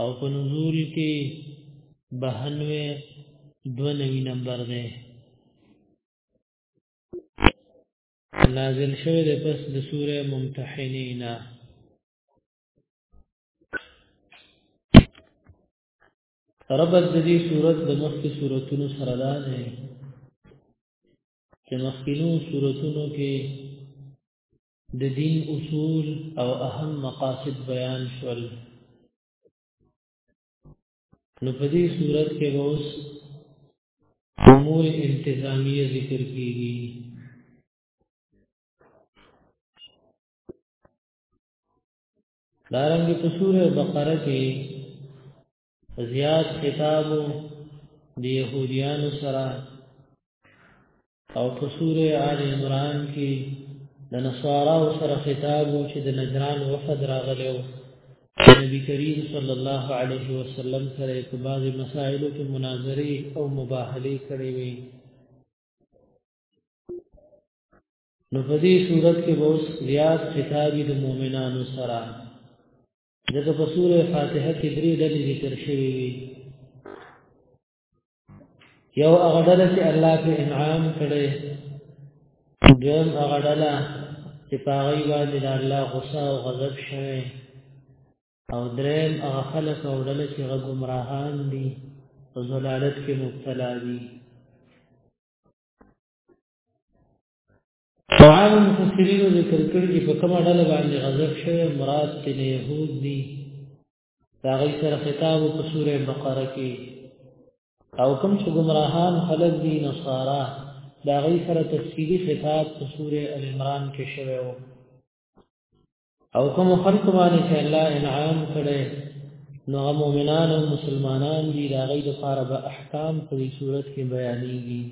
او په نزول کې بهنوي دو نوی نمبر دی نازل شوی دی پس د سوره ممتحنینا ربط د دې صورت د مخکې صورتونو سره ده چې مخکینو صورتونو کې د دین اصول او اهم مقاصد بیان شول نو په دې صورت کې به اوس امور انتظامیه ذکر کیږي دارنګ په سوره بقره کې زیات کتابو د يهوديانو سره او په سوره آل عمران کې د نصاراو سره خطابو چې د نجران وفد راغلو نبی کریم صلی الله علیه وسلم سره په بعضي مسائلو کې مناظره او مباهله کړې وي نو په دې صورت کې به اوس زیات خطابي د مؤمنانو سره دغه په سوره فاتحه کې درې ډلې ذکر شوې وي یو هغه ډله چې الله په انعام کړي دویم هغه ډله چې په هغه باندې د الله غصه او غضب شوی او دریم هغه خلک او ډله چې هغه ګمراهان دي او ضلالت کې مبتلا دي طبعا مفسرین ذکر کړی چې په کومه ډله باندې غضب شوی مراد ته يهود دي دا غي سره خطاب په سوره بقره کې او کوم چې گمراهان خلک دي نصارا دا غي سره تفصیلی خطاب په سوره ال عمران کې شوی وو او کوم خلق باندې چې الله انعام کړي نو مؤمنان او مسلمانان دي دا غي د فارغ احکام په صورت کې بیانېږي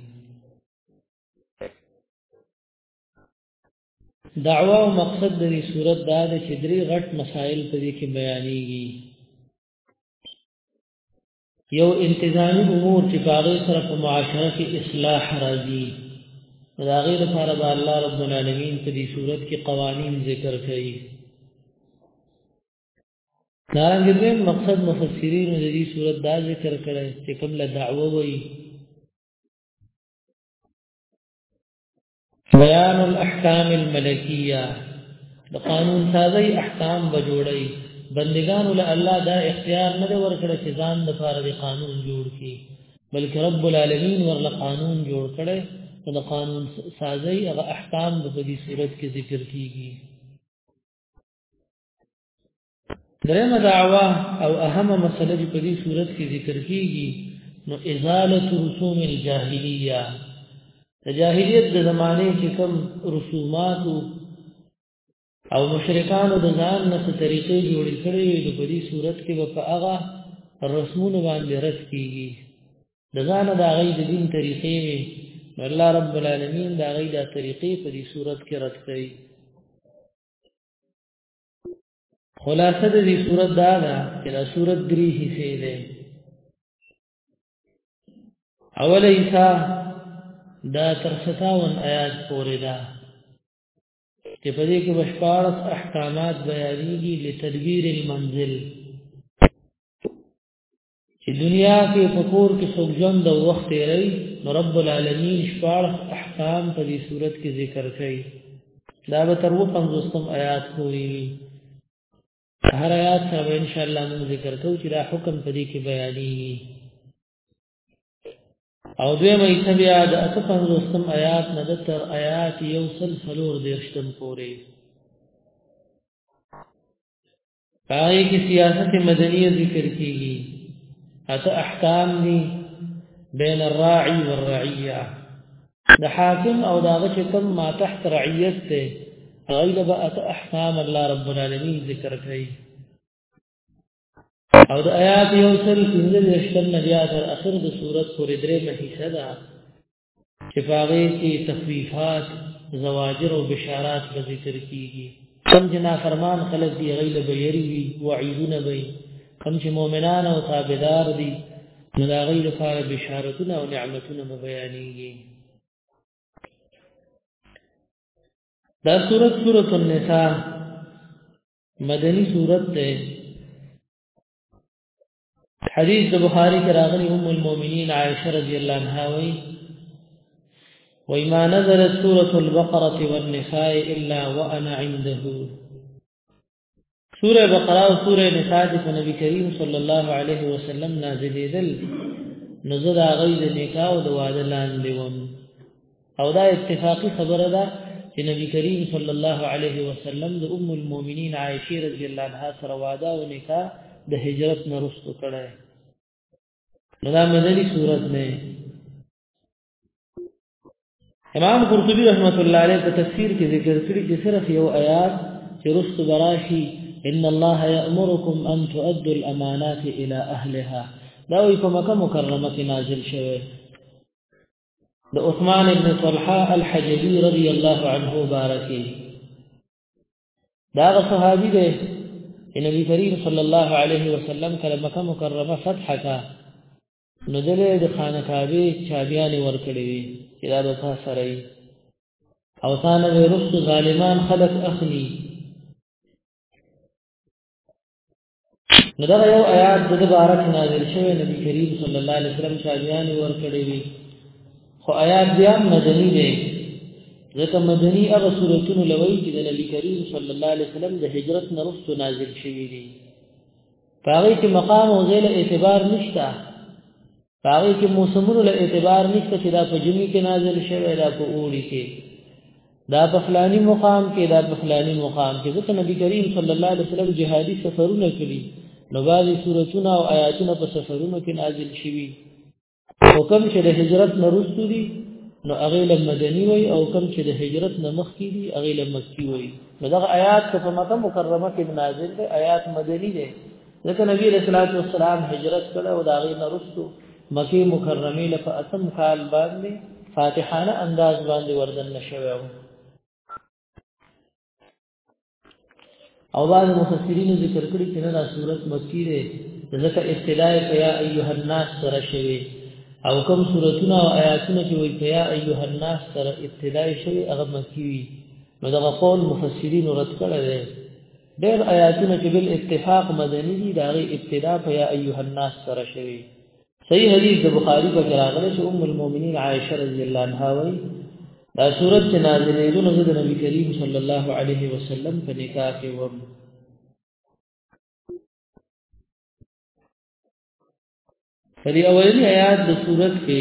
دعوا او مقصد د دې صورت دا ده چې درې غټ مسائل په دې کې بیانېږي یو انتظامی امور چې باغې سره په معاشره کې اصلاح راځي دا غیر لپاره به الله رب العالمین په دې صورت کې قوانین ذکر کړي دا رنګه مقصد مفسرین د دې صورت دا ذکر کړي چې کوم له دعوه وایي بیان الاحکام الملکیه د قانون سازي احکام به جوړي بندگانو له الله دا اختیار نه ورکړي چې ځان د فارغ قانون جوړ کړي بلکې رب العالمین ورله قانون جوړ کړي نو د قانون سازي هغه احکام د په دې صورت کې ذکر کیږي درېمه دعوه او اهمه مسله چې په دې صورت کې ذکر کیږي نو ازاله رسوم الجاهلیه د جاهلیت د زمانه چې کوم رسومات او مشرکانو د ځان نه څه طریقې جوړې کړې وي د په دې صورت کې به په هغه رسمونو باندې رد کیږي د ځان د هغه د دین طریقې وي الله رب العالمین دا غي دا طریقې په دې صورت کې رد کړي خلاصه د دې صورت دا ده چې دا صورت درې حصے ده اوله حصہ دا تر 57 آیات پورې ده چې په دې کې بشپارس احکامات بیانېږي لتدبیر المنزل چې دنیا کې فکور کې څوک ژوند او وخت یې نو رب العالمین شپږ احکام په دې صورت کې ذکر کړي دا به تر و 50م آیات پورې هر آیات سره ان شاء الله موږ ذکر کوو چې دا حکم په دې کې بیانېږي او دوی مې سبیا د 55م آیات نه تر آیات یو سل سلور دیرشتم پورې پای کې سیاست مدنی ذکر کیږي اته احکام دي بین الراعي والرعيه د حاکم او داغه چې کوم ما تحت رعیت ته غیله به اته احکام الله رب العالمین ذکر کوي او د آیات یو سل پنځه دېرش تر نه بیا تر اخر د سورت پورې درې مهیسه ده چې پاغه کې تخفیفات زواجر او بشارات به ذکر کیږي کم جنا فرمان خلق دی غیله به یری وی وعیدونه به کم چې مؤمنان او تابعدار دي نو دا غیله لپاره بشارتونه او نعمتونه به بیانېږي دا سورۃ سورۃ النساء مدنی سورۃ ده حدیث د بخاری کې راغلی ام المؤمنین عائشه رضی الله عنها وی وما نزلت سوره البقره والنساء الا وانا عنده سوره بقره او سوره نساء د نبی کریم صلی الله علیه وسلم نازلېدل نو زه دا غي د نکاح او د واده لاندې وم او دا اتفاقی خبره ده چې نبی کریم صلی الله علیه وسلم د ام المؤمنین عائشه رضی الله عنها سره وعده او نکاح د هجرت نه رسو کړه دا مدنی صورت نه امام قرطبی رحمت الله علیه په تفسیر کې ذکر کړی چې صرف یو آیات چې رست براشي ان الله یامرکم ان تؤدوا الامانات الى اهلها دا وی په مکه مکرمه کې نازل شوه د عثمان ابن طلحه الحجبي رضی الله عنه بارکه دا صحابي دی چې نبی کریم صلی الله علیه وسلم کله مکه مکرمه فتح کا نو دلې د خانه کعبه چابيان ورکړې وي چې دا د تاسو سره وي او ثانه ورست ظالمان خلق اخلي نو دا یو آیات د بارک نازل شوی نبی کریم صلی الله علیه وسلم شاګیان ور کړی وی خو آیات بیا مدنی دی ځکه مدنی هغه سورتون لوي چې د نبی کریم صلی الله علیه وسلم د هجرت نه وروسته نازل شوی دی پاره کې مقام او ځای اعتبار نشته هغه کې موسمونو له اعتبار نشته چې دا په جمی کې نازل شوی دا په اوړي کې دا په فلاني مقام کې دا په فلاني مقام کې ځکه نبی کریم صلی الله علیه وسلم جهادي سفرونه کړی نو بعضی سورتونه او آیاتونه په سفرونو کې نازل شوي او کوم چې د هجرت نه وروسته دي نو هغه له مدني وي او کوم چې د هجرت نه مخکې دي هغه له مکی وي نو دغه آیات په مکه مکرمه کې نازل دي آیات مدني دي ځکه نبی علیہ الصلوۃ والسلام هجرت کړه او دا غي نرستو مکی مکرمه له اتم کال باندې فاتحانه انداز باندې وردن نشوي او بعض مفسرین ذکر کړی چې دا صورت مکی ده ځکه ابتداء یا ایها الناس سره شوی او کوم سورتونه او آیاتونه چې وایي یا ایها الناس سره ابتداء شوی هغه مکی وي نو دا قول مفسرین رد کړی دی ډېر آیاتونه چې بل اتفاق مدني دي دا غي ابتدا په یا ایها الناس سره شوی صحیح حدیث د بخاری په راغلی چې ام المؤمنین عائشه رضی الله عنها وایي دا صورت چې نازلې ده نو د نبی کریم صلی الله علیه وسلم په نکاح کې و په دې اولنی آیات د صورت کې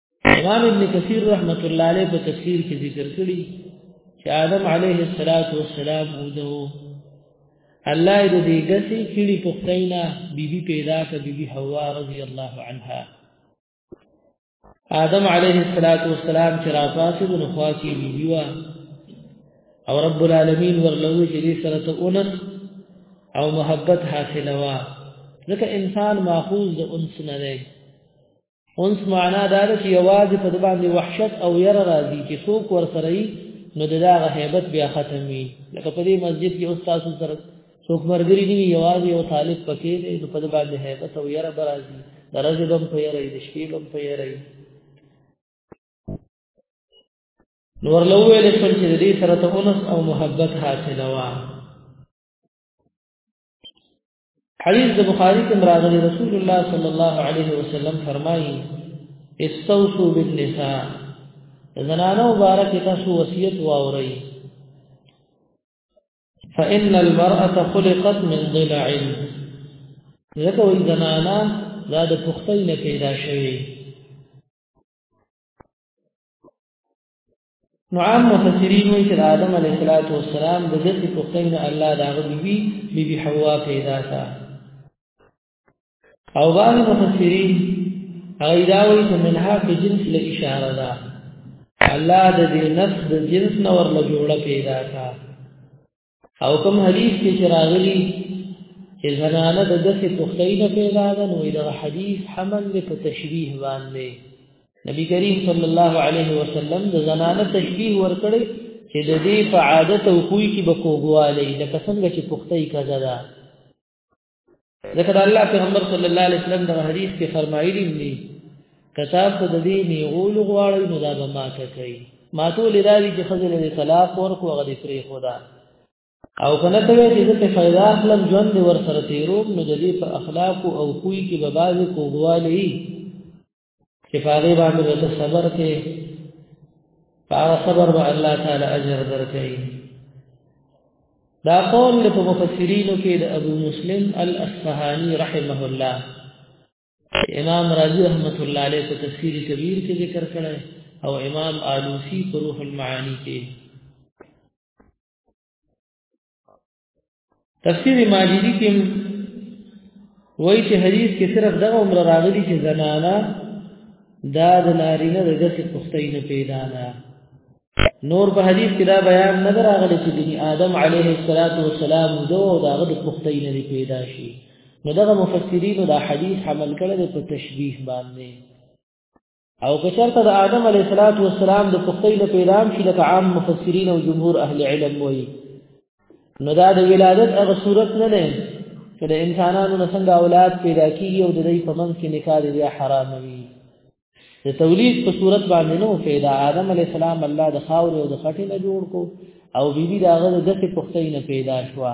امام ابن کثیر رحمت الله علیه په تفسیر کې ذکر کړی چې آدم علیه الصلاۃ والسلام ودو الله دې دې ګسي کړي پختینا بیبي پیدا کړ بیبي حوا رضی الله عنها آدم علیه الصلاۃ والسلام چې راځي د نخواتی بیبي وا او رب العالمین ورلوه چې دې سره ته اونس او محبت حاصله وا ځکه انسان ماخوذ د انس نه دی اونس معنا دا ده چې یوازې په د باندې وحشت او یره راځي چې څوک ور سره یي نو د داغه hebat بیا ختم وي لکه په دې مسجد کې اوس تاسو سره څوک مرګري دی یوازې یو طالب پکې دی نو په د باندې hebat او یره برازي درځي بم په یره د شپې بم په یره نور لوې له څه چې دې سره ته اونس او محبت حاصلوا حدیث د بخاری کې راغلی رسول الله صلی الله علیه وسلم فرمایي استوصوا بالنساء زنانو مبارک تاسو وصیت واورئ فإن المرأة خلقت من ضلع ځکه وي زنانا دا د پختۍ نه پیدا شوی نو عام مفسرین وایي چې آدم علیه السلام د دې پوښتنه الله دا غوي بي بي بي حوا پیدا تا او بعض مفسرین هغه دا وایي چې منها په جنس له اشاره ده الله د دې نفس د جنس نور له جوړه پیدا تا او کوم حدیث کې چې راغلي چې زنانه د دسې پختۍ نه پیدا ده نو دا حدیث حمل له په تشبیه باندې نبی کریم صلی الله علیه وسلم د زنانه تشبیه ورکړي چې د دې په عادت او خوې کې به کوګواله لکه څنګه چې پختۍ کزا ده ځکه دا الله پیغمبر صلی الله علیه وسلم د حدیث کې فرمایلی دی کتاب ته د دې نیول غواړي نو دا به ما کوي ما ته لري چې خزل له طلاق ورکو غدي پری خدا او کنه ته دې چې ته فائدہ اخلم ژوند ور سره تیروم نو د دې په اخلاق او خوې کې به باز کووالی چې په هغه باندې به صبر کې په صبر به الله تعالی اجر درکړي دا قول د مفسرینو کې د ابو مسلم الاصفهاني رحمه الله امام رازي رحمت الله علیه په تفسیر کبیر کې ذکر کړی او امام آلوسی په روح المعانی کې تفسیر ماجدی کې وایي چې حدیث کې صرف دغه عمر راغلي چې زنانه دا د نارینه د غسې پختې نه پیدا ده نور په حدیث کې دا بیان نه راغلی چې بني آدم علیه الصلاۃ والسلام دوه او داغه د پختې نه پیدا شي نو دغه مفسرین دا حدیث حمل کړل په تشبیه باندې او کچرته د آدم علیه الصلاۃ والسلام د پختۍ له پیدام شي لکه عام مفسرین او جمهور اهل علم وایي نو دا د ولادت هغه صورت نه ده چې د انسانانو نه څنګه اولاد پیدا کیږي او د دې په منځ کې نکاح دی حرام وي د تولید په صورت باندې نو پیدا آدم علی السلام الله د خاور او د خټې نه جوړ کو او بیبي داغه د دغه پختې نه پیدا شوه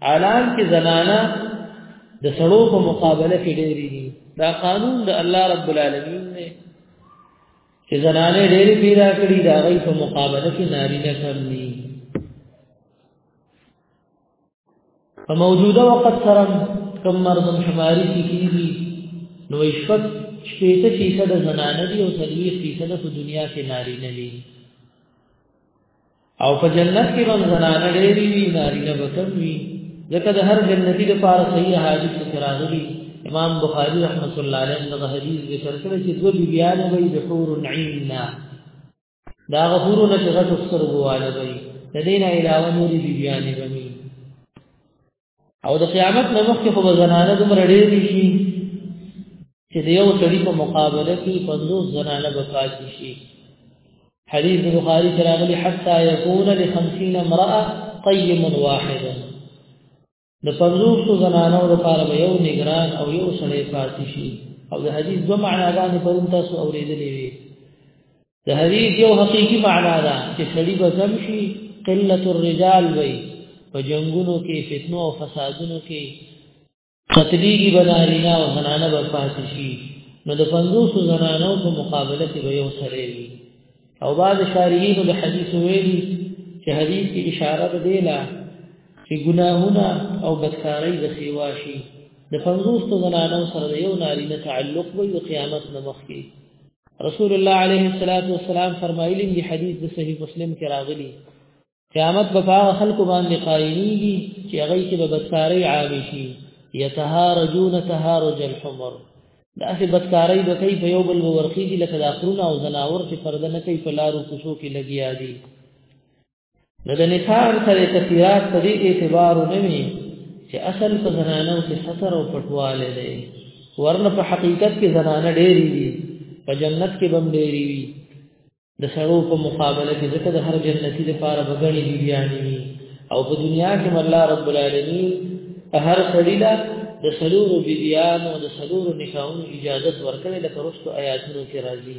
عالم کې زنانا د سړو په مقابله کې ډېری دي دا قانون د الله رب العالمین دی چې زنانه ډېری پیدا کړي دا غي په مقابله کې ناری نه کم دي په موجوده وخت سره کم مردم شماري کیږي نو شپږ شپږ فیصد زنانه دي او څلوي فیصد په دنیا کې ناری نه دي او په جنت کې هم زنانه ډېری وي نارینه به کم وي ځکه د هر جنتی لپاره صحیح حدیث څخه راغلي امام بخاری رحمت الله علیه دغه حدیث ذکر کړی چې دوه بیان وي د حور عین دا غفور نه چې غټ سترګو والي د دین علاوه نور بیان به او د قیامت نه مخکې خو زنانه دومره ډېرې شي چې د یو سړي په مقابله کې پنځوس زنانه به پاتې شي حدیث بخاری کې راغلی حتی یکون لخمسین امرأه قیم واحد د پنځوس زنانو لپاره به یو نگران او یو سړی پاتې شي او د حدیث دوه معناګانې پرون تاسو اورېدلې وي د حدیث یو حقیقی معنا ده چې سړی به کم شي قلت الرجال وي په جنگونو کې فتنو او فسادونو کې قتلیږي بنارینا او زنانه به پاتې شي نو د پنځوسو زنانو په مقابله کې به یو سړی وي او بعض شارحینو د حدیث ویلي چې حدیث کې اشاره ده دیلا چې ګناهونه او بدکارۍ د سیوا شي د پنځوسو زنانو سره یو نارینه تعلق وي د قیامت نه مخکې رسول الله عليه الصلاه والسلام فرمایلی دی حدیث د صحیح مسلم کې راغلی قیامت به هغه خلکو باندې قائمیږي چې هغه کې به بدکاری عام شي یتهارجون تهارج الحمر دا سه بدکاری به کوي په یو بل ورخیږي لکه د اخرونه او زناور چې پرده نه کوي په لارو کوڅو کې لګیا دي نو د نثار سره تفسیرات په دې اعتبار نه وي چې اصل په زنانو کې ستر او پټواله دی ورنه په حقیقت کې زنانه ډېری دي په جنت کې بم ډېری وي د سړو په مقابله کې ځکه د هر جنتی لپاره بغړې دي بیانې وي او په دنیا کې الله رب العالمین هر سړی لا د سلورو بیبیانو د سلورو نکاحونو اجازه ورکړي لکه رسو آیاتونو کې راځي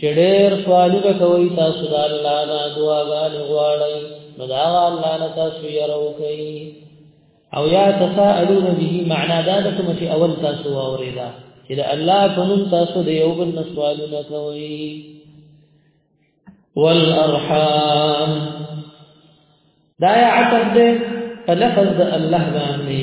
چې ډېر سوالونه کوي تاسو د الله نه دعاګانې غواړئ نو دا الله نه تاسو یې راوکړئ او یا تساءلون به معنا دا ده کوم چې اول تاسو واورېدا چې د الله په نوم تاسو د یو بل سوالونه کوي والارحام دا یا عتب ده په لفظ د الله باندې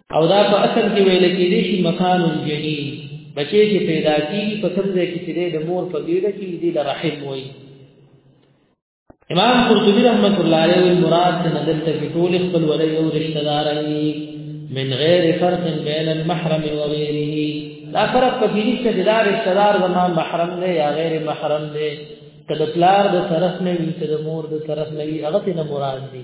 او دا په اصل کې ویل کېږي چې مکان الجنین بچی چې پیدا کیږي په کوم ځای کې چې د مور په ګیډه کې دی د رحم وایي امام قرطبی رحمت الله علیه المراد د نظر ته ټول خپل ولې او رشتہ دار من غیر فرق بین المحرم و غیره دا فرق په دې چې دا رشتہ دار زما محرم دی یا غیر محرم دی کله پلار د طرف نه وي کله مور د طرف نه وي هغه ته مراد دی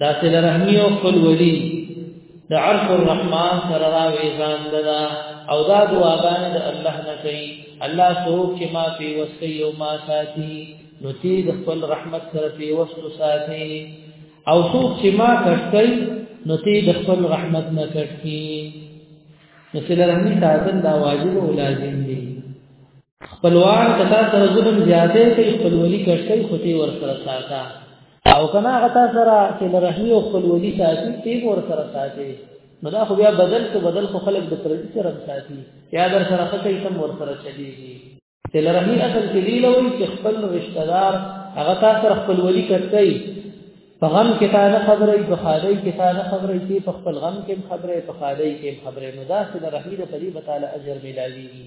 دا سل رحمی او خپل ولی د عرش الرحمن سره راوي ځان ددا او دا دعاګان د الله نه کوي الله څوک چې ما په وسي او ما ساتي نو تی د خپل رحمت سره په وسو ساتي او څوک چې ما کټي نو تی د خپل رحمت نه کټي نو سل رحمی ساتل دا واجب او لازم دي خپلوان کتا سره ظلم زیاته کوي خپل ولی کټي خو تی ور سره ساته او کنا غتا سره چې لرحمی او خپل ولي ساتي تی ور سره ساتي نو دا خو بیا بدل څه بدل خو خلک د پردي سره ساتي یا در سره خطې سم ور سره چلیږي چې لرحمی اصل کې دی لوي چې خپل رشتہ دار هغه تا سره خپل ولي کوي په غم کې تا نه خبرې په خالي کې تا نه خبرې چې په خپل غم کې خبرې په خالي کې خبرې نو دا چې د رحمي د پري بتاله اجر ملاويږي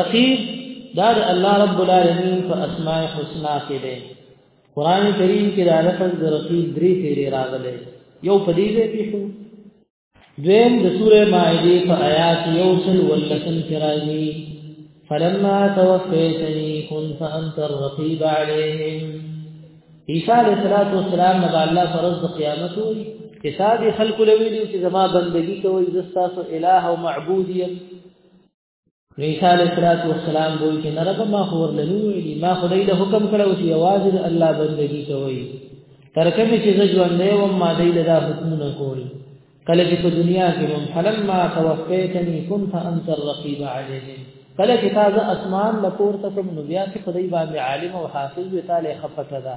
رقیب دا د الله رب العالمین په اسماء الحسنا کې دی قران کریم کې دا لفظ د رقیب درې پیری راغلی یو په دې ځای کې شو دویم د سوره مائده په آیات یو سل ولسن کې راځي فلما توفیتنی كنت انت الرقیب علیهم عیسی علیہ الصلوۃ والسلام نبی الله فرض د قیامت وی حساب خلق لویلی چې زما بندگی کوي زستاسو الہ او معبودیت عیسی علیه السلام وایي چې نرب ما خو ورلنو ویلي ما خدای له حکم کړو چې یوازې د الله بندگی کوي تر کومه چې ژوند دی و ما دی له حکمونه کوي کله چې په دنیا کې هم فلما توفیتنی كنت انت الرقیب علیهم کله چې تازه اسمان لپور ته کوم نو بیا چې خدای باندې عالم او حافظ وي تعالی خفته ده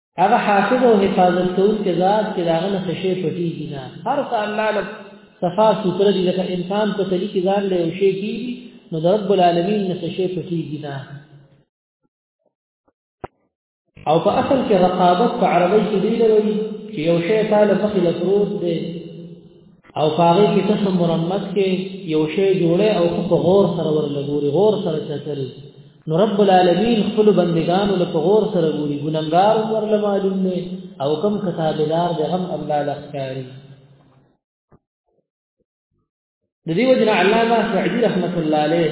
هغه حافظ او حفاظت کوونکی ذات چې داغه نه څه شي پټیږي نه هر څه الله له صفا ستر دي لکه انسان په تلي کې ځان له یو شي کیږي نو د رب العالمین نه څه شي پټیږي نه او په اصل کې رقابت په عربی کې دی لوي چې یو شی تعالی مخې له پروت دی او پاره کې تاسو مرمت کې یو شی جوړه او په غور سره ورلګوري غور سره چتل نو رب العالمین خپل بندگانو له غور سره ګوري ګننګار ورل معلوم نه او کم کتابدار به هم الله لخکاری د دې وجنه علامه سعدي رحمت الله عليه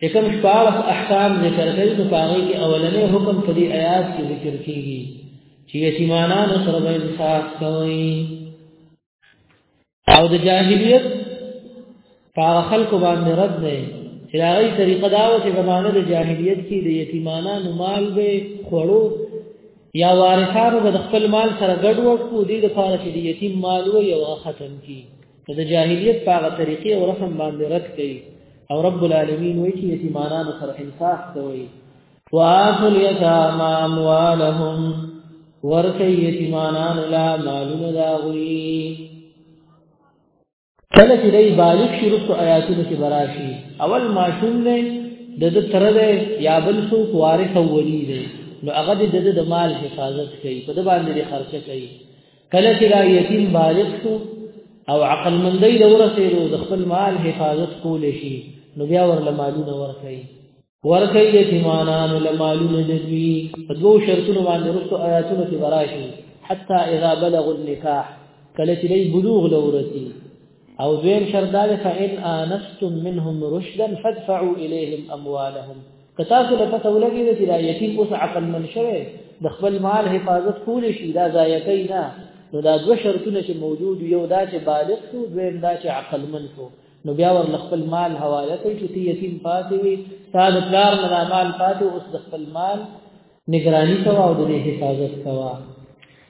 چې کوم شپارس احکام ذکر کوي نو پاغي کې اولنې حکم په دې آیات کې ذکر کیږي چې یتیمانانو سره به انصاف کوي او د جاهلیت پاغه خلق باندې رد نه چې هغه طریقه دا و چې زمانه د جاهلیت کې د یتیمانانو مال به خورو یا وارثانو به خپل مال سره ګډ وډ کو دي د فارسی د یتیم مال و یو ختم کی نو د جاهلیت په هغه طریقې او رسم باندې رد کړي او رب العالمین وایي چې یتیمانانو سره انصاف کوي وآتوا اليتامى أموالهم ورکی یتیمانان لا مالون داغوی کله چې دی بالغ شي رسو آیاتونو کې براشي اول ماشوم نه د د تر دی یا بل سو وارث ولی دی نو هغه د د مال حفاظت کوي په د باندې خرچه کوي کله چې دا یتیم بالغ شو او عقل مندۍ له ورسېدو د خپل مال حفاظت کول شي نو بیا ورله مالونه ورکړي ورکړي یتیمانانو له مالونه د دوی په دوو شرطونو باندې وروسته آیاتونو کې به راشي حتی اذا بلغوا النکاح کله چې دوی بلوغ له ورسېږي او دویم شرط دا فإن آنستم منهم رشدا فادفعوا إليهم أموالهم کتا سره پته ولګی چې دا یتیم اوس عقل من شوه د خپل مال حفاظت کول شي دا ځای کوي نه نو دا دوه شرطونه چې موجود یو دا چې بالغ شو دویم دا چې عقل من شو نو بیا ور خپل مال حواله کوي چې یتیم پاتې وي ستاد پلار نه مال پاتې اوس د خپل مال نگرانی کوا او د حفاظت کوا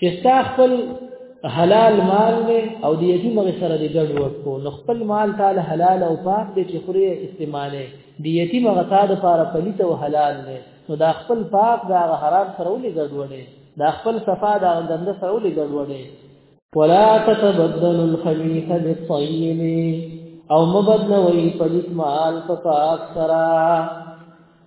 چې ستا خپل حلال مال دی او د یتیم غي سره د ګډ ورکو نو خپل مال تعالی حلال او پاک دی چې خوري استعماله د یتیم غ تا د پاره پلیت او حلال دی نو دا خپل پاک دا حرام سره ولې ګډ وړي دا خپل صفا دا ګنده سره ولې ګډ وړي ولا تتبدل الخبيث بالطيب او مبدل وي پلیت مال په پاک سره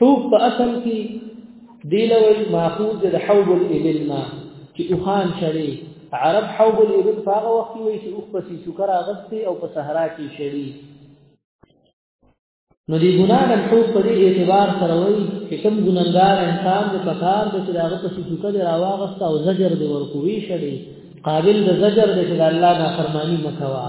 حوب په اصل کې دی لوی ماخوذ د حوب الابل نه چې اوخان شړي عرب حوب الابل په هغه وخت وي چې اوخ پسې شکر اغستې او په صحرا کې شړي نو دی ګناه د حوب په دې اعتبار سره وي چې کوم ګناګار انسان د پکار د چې هغه پسې شکر راواغسته او زجر دی ورکوي شړي قابل د زجر د چې الله نه فرمانی مکوا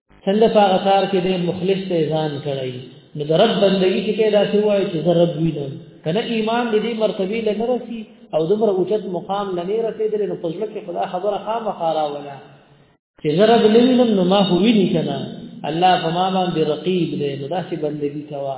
څنګه په هغه کار کې دې مخلص ته ځان کړی نو د رب بندگی کې پیدا شي وای چې زه رب وینم کنه ایمان دې مرتبه لنه رسی او دمره اوچت مقام لنه رسیدل نو پزړه کې خدا خبره خامخا راولا چې زه رب لوینم نو ما هو ویني کنه الله فما باندې رقیب دې نو داسې بندگی کوا